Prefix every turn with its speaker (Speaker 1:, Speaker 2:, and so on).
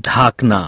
Speaker 1: ঢাকনা